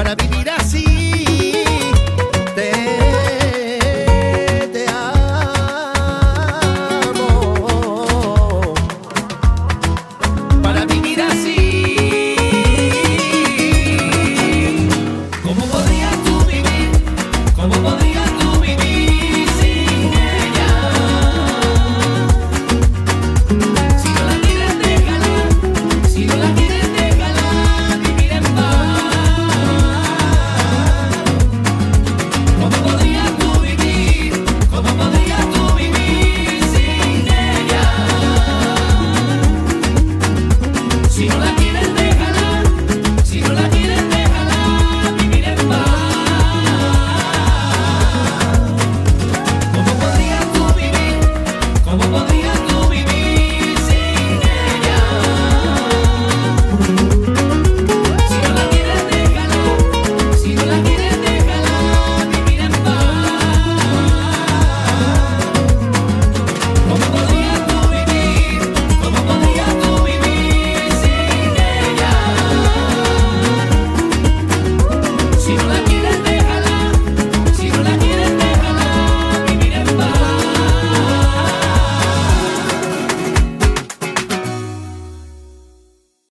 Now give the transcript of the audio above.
Para vivir